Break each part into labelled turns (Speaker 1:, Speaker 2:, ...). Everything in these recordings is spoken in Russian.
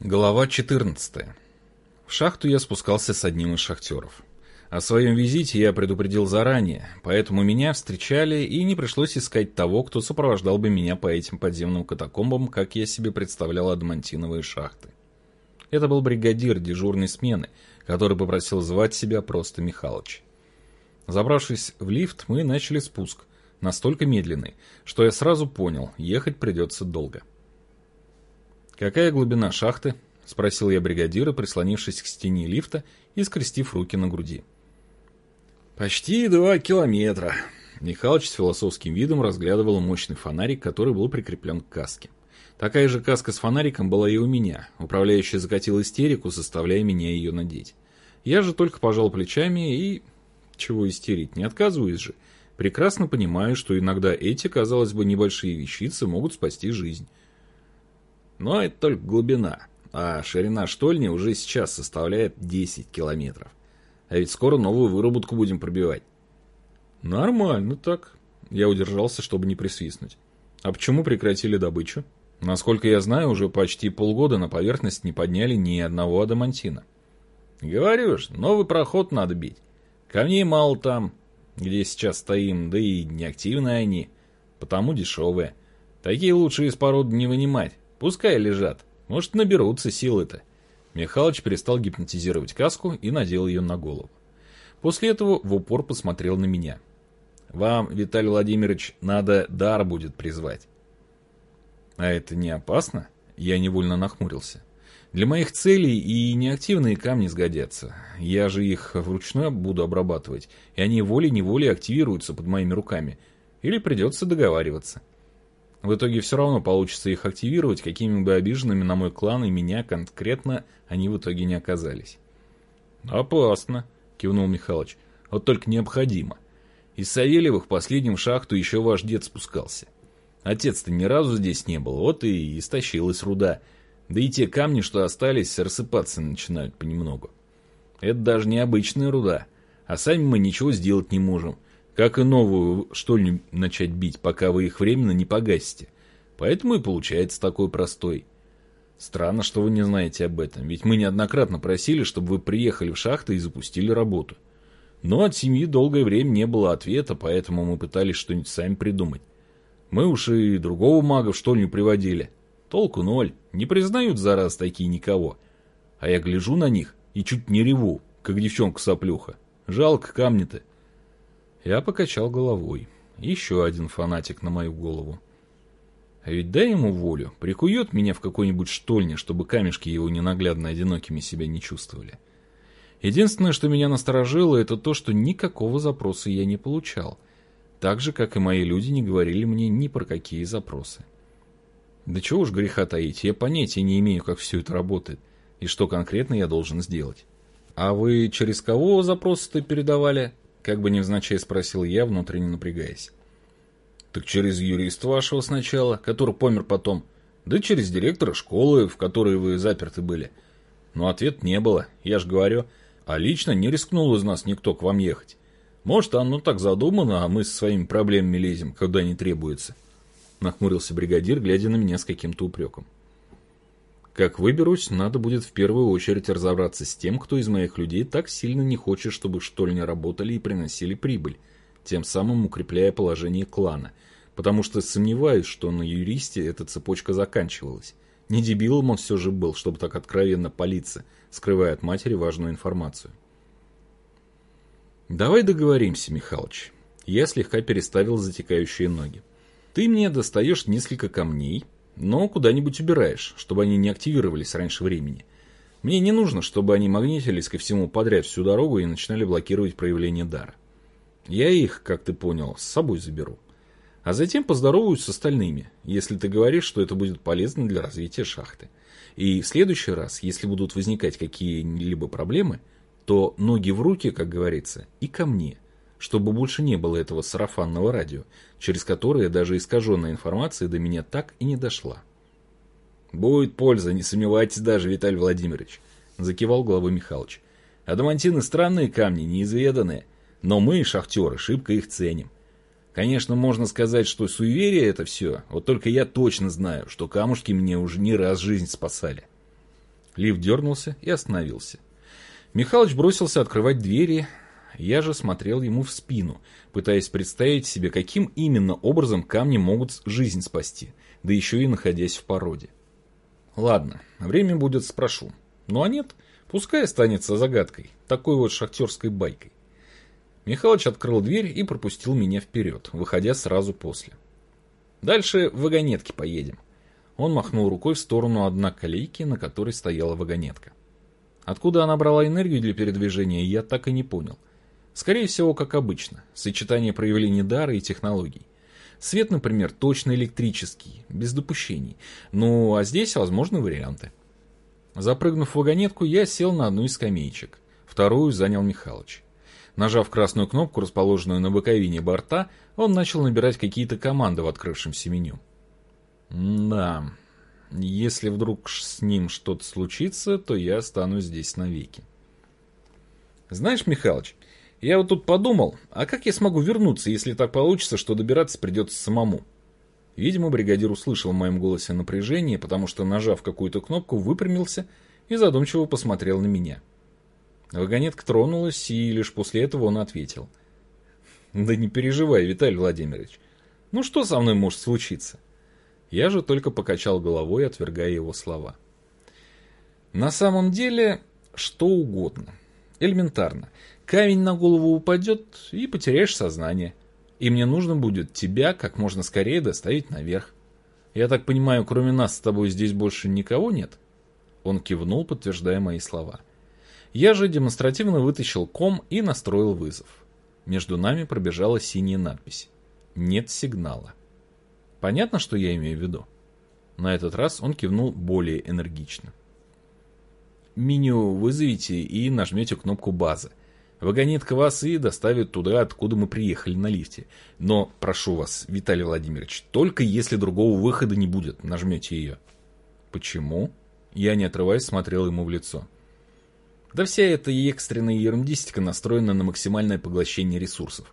Speaker 1: Глава 14. В шахту я спускался с одним из шахтеров. О своем визите я предупредил заранее, поэтому меня встречали и не пришлось искать того, кто сопровождал бы меня по этим подземным катакомбам, как я себе представлял адамантиновые шахты. Это был бригадир дежурной смены, который попросил звать себя просто Михалыч. Забравшись в лифт, мы начали спуск, настолько медленный, что я сразу понял, ехать придется долго. «Какая глубина шахты?» — спросил я бригадира, прислонившись к стене лифта и скрестив руки на груди.
Speaker 2: «Почти два километра».
Speaker 1: Михалыч с философским видом разглядывал мощный фонарик, который был прикреплен к каске. Такая же каска с фонариком была и у меня. Управляющий закатил истерику, заставляя меня ее надеть. Я же только пожал плечами и... Чего истерить, не отказываюсь же. Прекрасно понимаю, что иногда эти, казалось бы, небольшие вещицы могут спасти жизнь.
Speaker 2: Но это только глубина, а ширина штольни уже сейчас составляет 10 километров. А ведь скоро новую выработку будем пробивать.
Speaker 1: Нормально так. Я удержался, чтобы не присвистнуть. А почему прекратили добычу? Насколько я знаю, уже почти полгода на поверхность не подняли ни одного адамантина.
Speaker 2: Говорю ж, новый проход надо бить. Камней мало там, где сейчас стоим, да и неактивные они, потому дешевые. Такие лучше из породы не вынимать. Пускай лежат. Может, наберутся силы-то.
Speaker 1: Михалыч перестал гипнотизировать каску и надел ее на голову. После этого в упор посмотрел на меня.
Speaker 2: «Вам, Виталий Владимирович, надо дар будет призвать».
Speaker 1: «А это не опасно?» Я невольно нахмурился. «Для моих целей и неактивные камни сгодятся. Я же их вручную буду обрабатывать, и они волей-неволей активируются под моими руками. Или придется договариваться». В итоге все равно получится их активировать, какими бы обиженными на мой клан и меня конкретно они в итоге не оказались.
Speaker 2: «Опасно», — кивнул Михалыч. «Вот только необходимо. Из Савельевых в последнем шахту еще ваш дед спускался. Отец-то ни разу здесь не был, вот и истощилась руда. Да и те камни, что остались, рассыпаться начинают понемногу. Это даже не обычная руда, а сами мы ничего сделать не можем». Как и новую штольню начать бить, пока вы их временно не погасите. Поэтому и получается такой простой. Странно, что вы не знаете об этом, ведь мы неоднократно просили, чтобы вы приехали в шахты и запустили работу. Но от семьи долгое время не было ответа, поэтому мы пытались что-нибудь сами придумать. Мы уж и другого мага в штольню приводили. Толку ноль, не признают за раз такие никого. А я гляжу на них и чуть не реву, как девчонка-соплюха. Жалко камни-то.
Speaker 1: Я покачал головой. Еще один фанатик на мою голову. А ведь дай ему волю, прикует меня в какой-нибудь штольне, чтобы камешки его ненаглядно одинокими себя не чувствовали. Единственное, что меня насторожило, это то, что никакого запроса я не получал. Так же, как и мои люди не говорили мне ни про какие запросы. Да чего уж греха таить, я понятия не имею, как все это работает, и что конкретно я должен сделать. А вы через кого запросы-то передавали? Как бы невзначай спросил я, внутренне напрягаясь.
Speaker 2: Так через юриста вашего сначала, который помер потом. Да через директора школы, в которой вы заперты были. Но ответ не было, я же говорю. А лично не рискнул из нас никто к вам ехать. Может, оно так задумано, а мы со своими проблемами лезем, когда не требуется. Нахмурился бригадир, глядя на меня с каким-то упреком.
Speaker 1: Как выберусь, надо будет в первую очередь разобраться с тем, кто из моих людей так сильно не хочет, чтобы штольни работали и приносили прибыль, тем самым укрепляя положение клана, потому что сомневаюсь, что на юристе эта цепочка заканчивалась. Не дебилом он все же был, чтобы так откровенно палиться, скрывая от матери важную информацию. «Давай договоримся, Михалыч». Я слегка переставил затекающие ноги. «Ты мне достаешь несколько камней, но куда-нибудь убираешь, чтобы они не активировались раньше времени. Мне не нужно, чтобы они магнитились ко всему подряд всю дорогу и начинали блокировать проявление дара. Я их, как ты понял, с собой заберу. А затем поздороваюсь с остальными, если ты говоришь, что это будет полезно для развития шахты. И в следующий раз, если будут возникать какие-либо проблемы, то ноги в руки, как говорится, и ко мне – чтобы больше не было этого сарафанного радио, через которое даже искаженная информация до меня так и не дошла.
Speaker 2: «Будет польза, не сомневайтесь даже, Виталий Владимирович», – закивал главой Михалыч. «Адамантины странные камни, неизведанные, но мы, шахтеры, шибко их ценим. Конечно, можно сказать, что суеверие это все, вот только я точно знаю, что камушки мне уже не раз жизнь спасали».
Speaker 1: Лифт дернулся и остановился. Михалыч бросился открывать двери, я же смотрел ему в спину, пытаясь представить себе, каким именно образом камни могут жизнь спасти, да еще и находясь в породе. Ладно, время будет спрошу. Ну а нет, пускай останется загадкой, такой вот шахтерской байкой. Михалыч открыл дверь и пропустил меня вперед, выходя сразу после. Дальше в вагонетке поедем. Он махнул рукой в сторону одноколейки, на которой стояла вагонетка. Откуда она брала энергию для передвижения, я так и не понял. Скорее всего, как обычно, сочетание проявлений дара и технологий. Свет, например, точно электрический, без допущений. Ну, а здесь возможны варианты. Запрыгнув в вагонетку, я сел на одну из скамеечек. Вторую занял Михалыч. Нажав красную кнопку, расположенную на боковине борта, он начал набирать какие-то команды в открывшемся меню. Да, если вдруг с ним что-то случится, то я останусь здесь навеки. Знаешь, Михалыч, я вот тут подумал, а как я смогу вернуться, если так получится, что добираться придется самому? Видимо, бригадир услышал в моем голосе напряжение, потому что, нажав какую-то кнопку, выпрямился и задумчиво посмотрел на меня. Вагонетка тронулась, и лишь после этого он ответил. «Да не переживай, Виталий Владимирович. Ну что со мной может случиться?» Я же только покачал головой, отвергая его слова. На самом деле, что угодно. Элементарно. Камень на голову упадет, и потеряешь сознание. И мне нужно будет тебя как можно скорее доставить наверх. Я так понимаю, кроме нас с тобой здесь больше никого нет? Он кивнул, подтверждая мои слова. Я же демонстративно вытащил ком и настроил вызов. Между нами пробежала синяя надпись. Нет сигнала. Понятно, что я имею в виду? На этот раз он кивнул более энергично. Меню вызовите и нажмете кнопку «База». Вагонетка вас и доставит туда, откуда мы приехали на лифте. Но, прошу вас, Виталий Владимирович, только если другого выхода не будет, нажмете ее. Почему? Я, не отрываясь, смотрел ему в лицо. Да вся эта экстренная ерундистика настроена на максимальное поглощение ресурсов.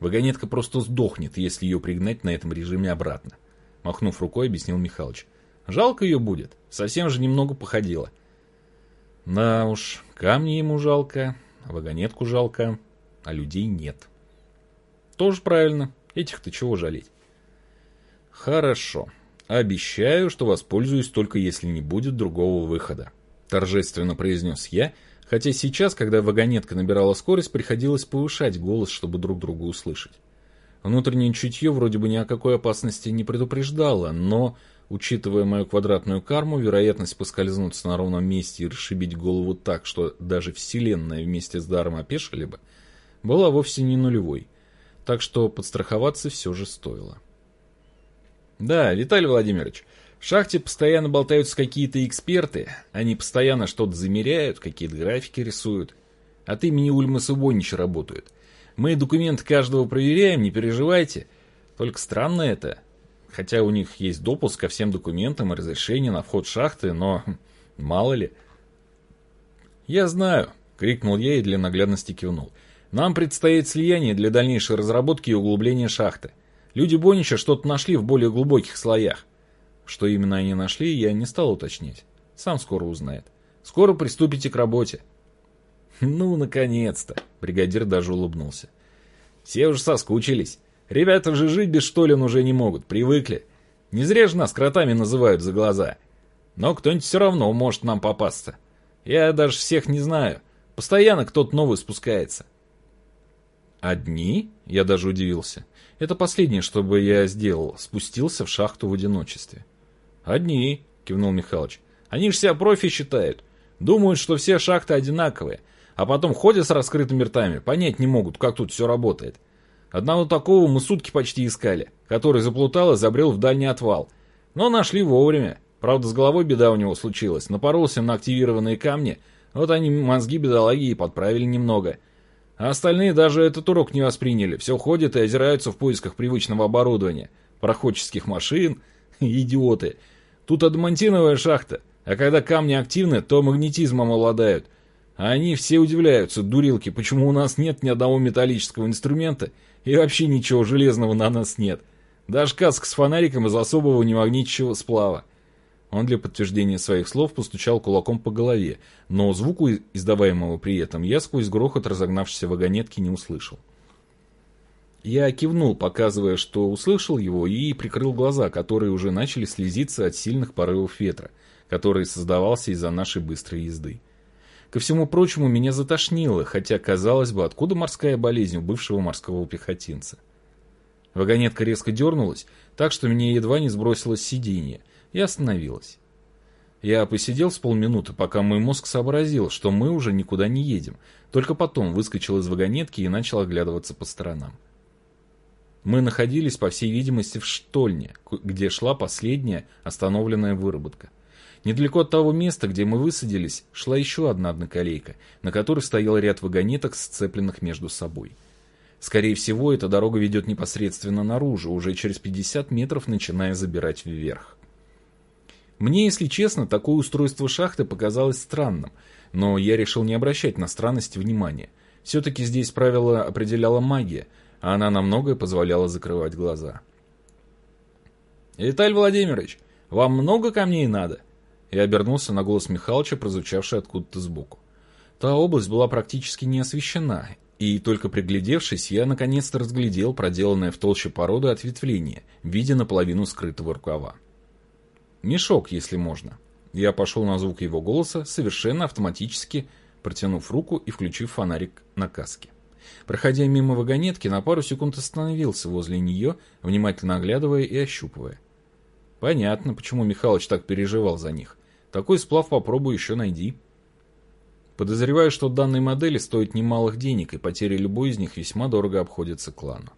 Speaker 1: Вагонетка просто сдохнет, если ее пригнать на этом режиме обратно. Махнув рукой, объяснил Михалыч. Жалко ее будет. Совсем же немного походила. Да уж, камни ему жалко, вагонетку жалко, а людей нет. Тоже правильно. Этих-то чего жалеть? Хорошо. Обещаю, что воспользуюсь только если не будет другого выхода. Торжественно произнес я, Хотя сейчас, когда вагонетка набирала скорость, приходилось повышать голос, чтобы друг друга услышать. Внутреннее чутье вроде бы ни о какой опасности не предупреждало, но, учитывая мою квадратную карму, вероятность поскользнуться на ровном месте и расшибить голову так, что даже Вселенная вместе с даром опешили бы, была вовсе не нулевой. Так что подстраховаться все же стоило. Да, Виталий Владимирович, в шахте постоянно болтаются какие-то эксперты, они постоянно что-то замеряют, какие-то графики рисуют. От имени Ульмаса Вонича работают. Мы документы каждого проверяем, не переживайте. Только странно это. Хотя у них есть допуск ко всем документам и разрешение на вход шахты, но мало ли. «Я знаю», — крикнул я и для наглядности кивнул. «Нам предстоит слияние для дальнейшей разработки и углубления шахты. Люди Бонича что-то нашли в более глубоких слоях. Что именно они нашли, я не стал уточнять. Сам скоро узнает. Скоро приступите к работе. Ну, наконец-то. Бригадир даже улыбнулся. Все уже соскучились. Ребята же жить без штолен уже не могут, привыкли. Не зря же нас кротами называют за глаза. Но кто-нибудь все равно может нам попасться. Я даже всех не знаю. Постоянно кто-то новый спускается. Одни? Я даже удивился. Это последнее, что бы я сделал. Спустился в шахту в одиночестве. «Одни», — кивнул Михалыч. «Они же себя профи считают. Думают, что все шахты одинаковые. А потом ходят с раскрытыми ртами, понять не могут, как тут все работает. Одного такого мы сутки почти искали, который заплутал и забрел в дальний отвал. Но нашли вовремя. Правда, с головой беда у него случилась. Напоролся на активированные камни. Вот они мозги бедолаги и подправили немного. А остальные даже этот урок не восприняли. Все ходят и озираются в поисках привычного оборудования. Проходческих машин. Идиоты. Тут адамантиновая шахта, а когда камни активны, то магнетизмом обладают. А они все удивляются, дурилки, почему у нас нет ни одного металлического инструмента и вообще ничего железного на нас нет. Даже каска с фонариком из особого немагнитящего сплава. Он для подтверждения своих слов постучал кулаком по голове, но звуку, издаваемого при этом, я сквозь грохот разогнавшейся вагонетки не услышал. Я кивнул, показывая, что услышал его, и прикрыл глаза, которые уже начали слезиться от сильных порывов ветра, который создавался из-за нашей быстрой езды. Ко всему прочему, меня затошнило, хотя, казалось бы, откуда морская болезнь у бывшего морского пехотинца. Вагонетка резко дернулась, так что меня едва не сбросило с сиденья, и остановилась. Я посидел с полминуты, пока мой мозг сообразил, что мы уже никуда не едем, только потом выскочил из вагонетки и начал оглядываться по сторонам. Мы находились, по всей видимости, в штольне, где шла последняя остановленная выработка. Недалеко от того места, где мы высадились, шла еще одна одноколейка, на которой стоял ряд вагонеток, сцепленных между собой. Скорее всего, эта дорога ведет непосредственно наружу, уже через 50 метров начиная забирать вверх. Мне, если честно, такое устройство шахты показалось странным, но я решил не обращать на странности внимания. Все-таки здесь правило определяла магия, а она на многое позволяла закрывать глаза. «Виталий Владимирович, вам много камней надо?» Я обернулся на голос Михалыча, прозвучавший откуда-то сбоку. Та область была практически не освещена, и только приглядевшись, я наконец-то разглядел проделанное в толще породы ответвление, видя наполовину скрытого рукава. Мешок, если можно. Я пошел на звук его голоса, совершенно автоматически протянув руку и включив фонарик на каске. Проходя мимо вагонетки, на пару секунд остановился возле нее, внимательно оглядывая и ощупывая. Понятно, почему Михалыч так переживал за них. Такой сплав попробуй еще найди. Подозреваю, что данной модели стоит немалых денег, и потеря любой из них весьма дорого обходится клану.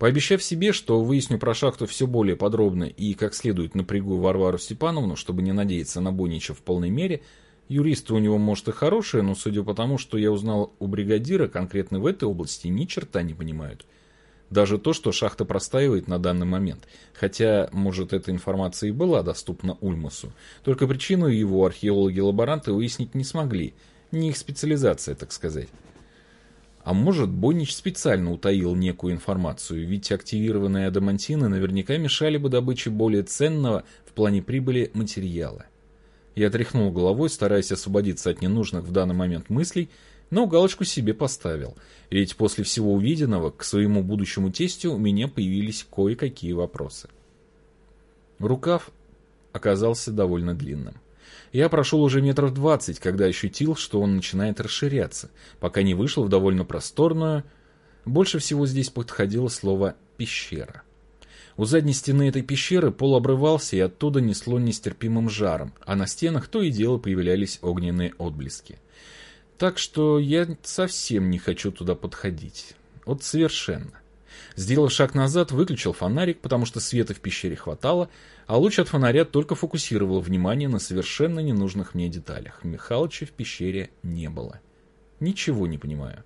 Speaker 1: Пообещав себе, что выясню про шахту все более подробно и как следует напрягу Варвару Степановну, чтобы не надеяться на Бонича в полной мере, юристы у него, может, и хорошие, но судя по тому, что я узнал у бригадира, конкретно в этой области ни черта не понимают. Даже то, что шахта простаивает на данный момент. Хотя, может, эта информация и была доступна Ульмасу. Только причину его археологи-лаборанты выяснить не смогли. Не их специализация, так сказать. А может, Боннич специально утаил некую информацию, ведь активированные адамантины наверняка мешали бы добыче более ценного в плане прибыли материала. Я тряхнул головой, стараясь освободиться от ненужных в данный момент мыслей, но галочку себе поставил, ведь после всего увиденного к своему будущему тестю у меня появились кое-какие вопросы. Рукав оказался довольно длинным. Я прошел уже метров двадцать, когда ощутил, что он начинает расширяться, пока не вышел в довольно просторную... Больше всего здесь подходило слово «пещера». У задней стены этой пещеры пол обрывался, и оттуда несло нестерпимым жаром, а на стенах то и дело появлялись огненные отблески. Так что я совсем не хочу туда подходить. Вот совершенно. Сделав шаг назад, выключил фонарик, потому что света в пещере хватало, а луч от фонаря только фокусировал внимание на совершенно ненужных мне деталях. Михалыча в пещере не было. Ничего не понимаю.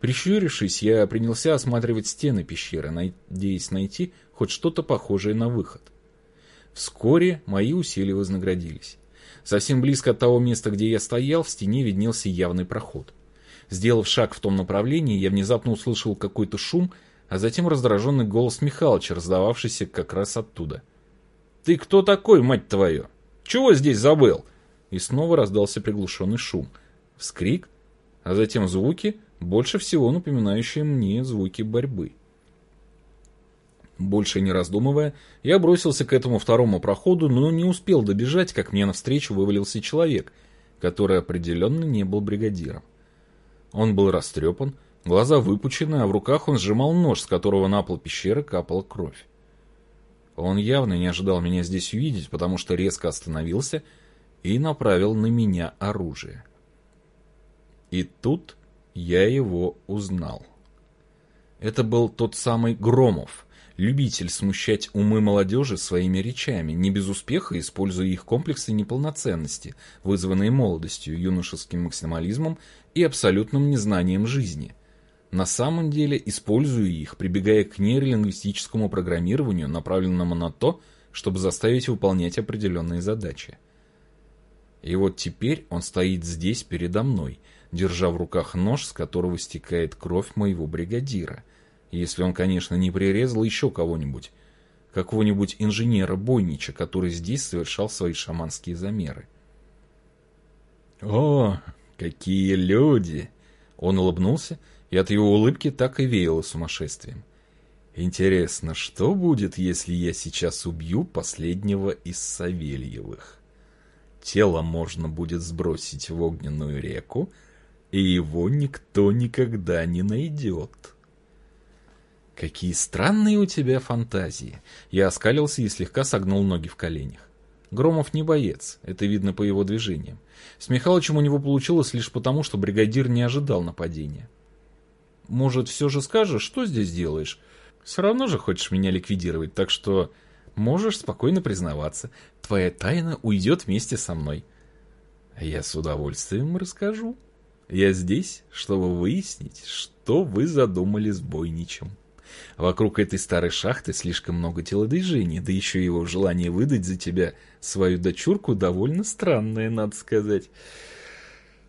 Speaker 1: Прищурившись, я принялся осматривать стены пещеры, надеясь найти хоть что-то похожее на выход. Вскоре мои усилия вознаградились. Совсем близко от того места, где я стоял, в стене виднелся явный проход. Сделав шаг в том направлении, я внезапно услышал какой-то шум, а затем раздраженный голос Михалыча, раздававшийся как раз оттуда. «Ты кто такой, мать твою? Чего здесь забыл?» И снова раздался приглушенный шум. Вскрик, а затем звуки, больше всего напоминающие мне звуки борьбы. Больше не раздумывая, я бросился к этому второму проходу, но не успел добежать, как мне навстречу вывалился человек, который определенно не был бригадиром. Он был растрепан, глаза выпучены, а в руках он сжимал нож, с которого на пол пещеры капала кровь. Он явно не ожидал меня здесь увидеть, потому что резко остановился и направил на меня оружие. И тут я его узнал. Это был тот самый Громов, любитель смущать умы молодежи своими речами, не без успеха используя их комплексы неполноценности, вызванные молодостью, юношеским максимализмом и абсолютным незнанием жизни. На самом деле, используя их, прибегая к нейролингвистическому программированию, направленному на то, чтобы заставить выполнять определенные задачи. И вот теперь он стоит здесь передо мной – держа в руках нож, с которого стекает кровь моего бригадира. Если он, конечно, не прирезал еще кого-нибудь. какого-нибудь инженера-бойнича, который здесь совершал свои шаманские замеры. «О, какие люди!» Он улыбнулся, и от его улыбки так и веяло сумасшествием. «Интересно, что будет, если я сейчас убью последнего из Савельевых? Тело можно будет сбросить в огненную реку, и его никто никогда не найдет». «Какие странные у тебя фантазии!» Я оскалился и слегка согнул ноги в коленях. Громов не боец, это видно по его движениям. С Михалычем у него получилось лишь потому, что бригадир не ожидал нападения. «Может, все же скажешь, что здесь делаешь? Все равно же хочешь меня ликвидировать, так что можешь спокойно признаваться. Твоя тайна уйдет вместе со мной». «Я с удовольствием расскажу. Я здесь, чтобы выяснить, что вы задумали с Бойничем». Вокруг этой старой шахты слишком много телодвижений, да еще его желание выдать за тебя свою дочурку довольно странное, надо сказать.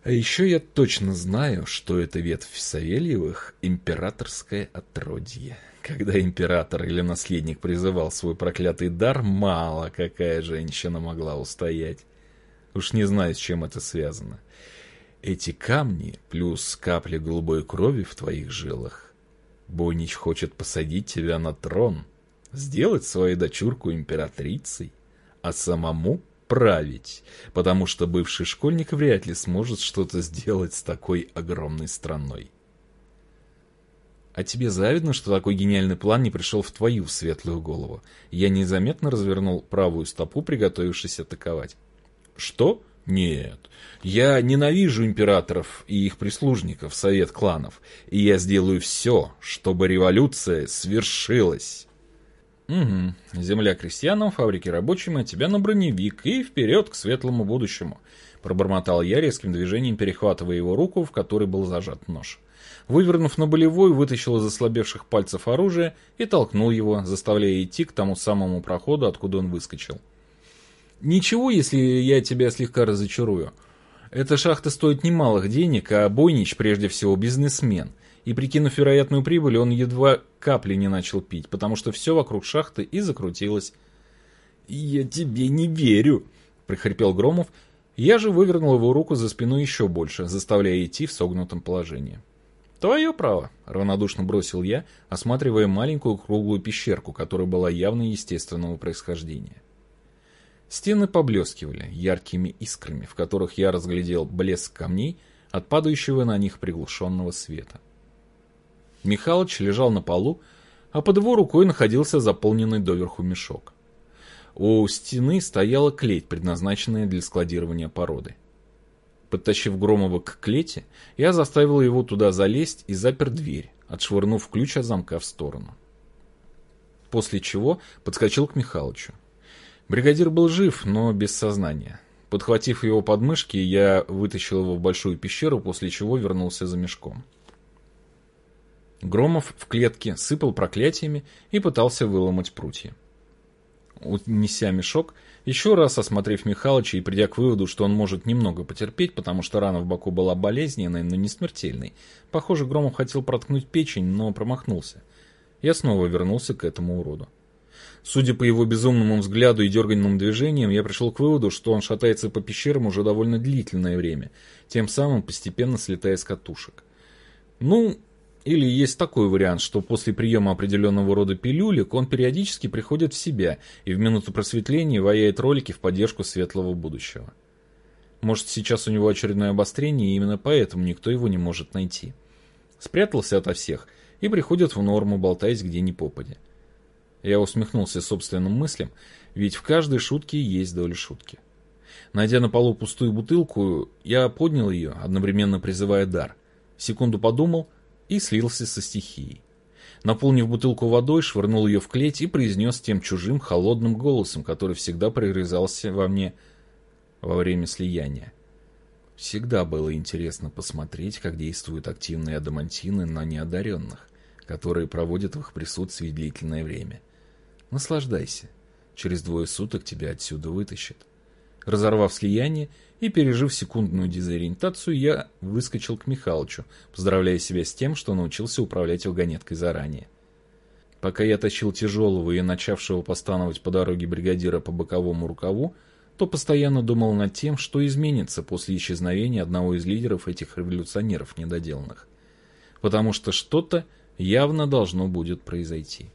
Speaker 1: А еще я точно знаю, что это ветвь Савельевых — императорское отродье. Когда император или наследник призывал свой проклятый дар, мало какая женщина могла устоять. Уж не знаю, с чем это связано. Эти камни плюс капли голубой крови в твоих жилах Бойнич хочет посадить тебя на трон, сделать свою дочурку императрицей, а самому править, потому что бывший школьник вряд ли сможет что-то сделать с такой огромной страной. А тебе завидно, что такой гениальный план не пришел в твою светлую голову. Я незаметно развернул правую стопу, приготовившись атаковать. Что? Нет, я ненавижу императоров и их прислужников, совет кланов, и я сделаю все, чтобы революция свершилась. Угу, земля крестьянам, фабрики рабочим, а тебя на броневик и вперед к светлому будущему, пробормотал я резким движением, перехватывая его руку, в которой был зажат нож. Вывернув на болевой, вытащил из ослабевших пальцев оружие и толкнул его, заставляя идти к тому самому проходу, откуда он выскочил. Ничего, если я тебя слегка разочарую. Эта шахта стоит немалых денег, а Бойнич прежде всего бизнесмен. И прикинув вероятную прибыль, он едва капли не начал пить, потому что все вокруг шахты и закрутилось. «Я тебе не верю», — прихрипел Громов. Я же вывернул его руку за спину еще больше, заставляя идти в согнутом положении. «Твое право», — равнодушно бросил я, осматривая маленькую круглую пещерку, которая была явно естественного происхождения. Стены поблескивали яркими искрами, в которых я разглядел блеск камней от падающего на них приглушенного света. Михалыч лежал на полу, а под его рукой находился заполненный доверху мешок. У стены стояла клеть, предназначенная для складирования породы. Подтащив Громова к клете, я заставил его туда залезть и запер дверь, отшвырнув ключ от замка в сторону. После чего подскочил к Михалычу. Бригадир был жив, но без сознания. Подхватив его подмышки, я вытащил его в большую пещеру, после чего вернулся за мешком. Громов в клетке сыпал проклятиями и пытался выломать прутья. Унеся мешок, еще раз осмотрев Михалыча и придя к выводу, что он может немного потерпеть, потому что рана в боку была болезненной, но не смертельной. Похоже, Громов хотел проткнуть печень, но промахнулся. Я снова вернулся к этому уроду. Судя по его безумному взгляду и дерганным движениям, я пришел к выводу, что он шатается по пещерам уже довольно длительное время, тем самым постепенно слетая с катушек. Ну, или есть такой вариант, что после приема определенного рода пилюлек он периодически приходит в себя и в минуту просветления ваяет ролики в поддержку светлого будущего. Может, сейчас у него очередное обострение, и именно поэтому никто его не может найти. Спрятался ото всех и приходит в норму, болтаясь где ни попадя. Я усмехнулся собственным мыслям, ведь в каждой шутке есть доля шутки. Найдя на полу пустую бутылку, я поднял ее, одновременно призывая дар. Секунду подумал и слился со стихией. Наполнив бутылку водой, швырнул ее в клеть и произнес тем чужим холодным голосом, который всегда прорезался во мне во время слияния. Всегда было интересно посмотреть, как действуют активные адамантины на неодаренных, которые проводят в их присутствии длительное время. Наслаждайся. Через двое суток тебя отсюда вытащат. Разорвав слияние и пережив секундную дезориентацию, я выскочил к Михалычу, поздравляя себя с тем, что научился управлять вагонеткой заранее. Пока я тащил тяжелого и начавшего постановать по дороге бригадира по боковому рукаву, то постоянно думал над тем, что изменится после исчезновения одного из лидеров этих революционеров недоделанных. Потому что что-то явно должно будет произойти.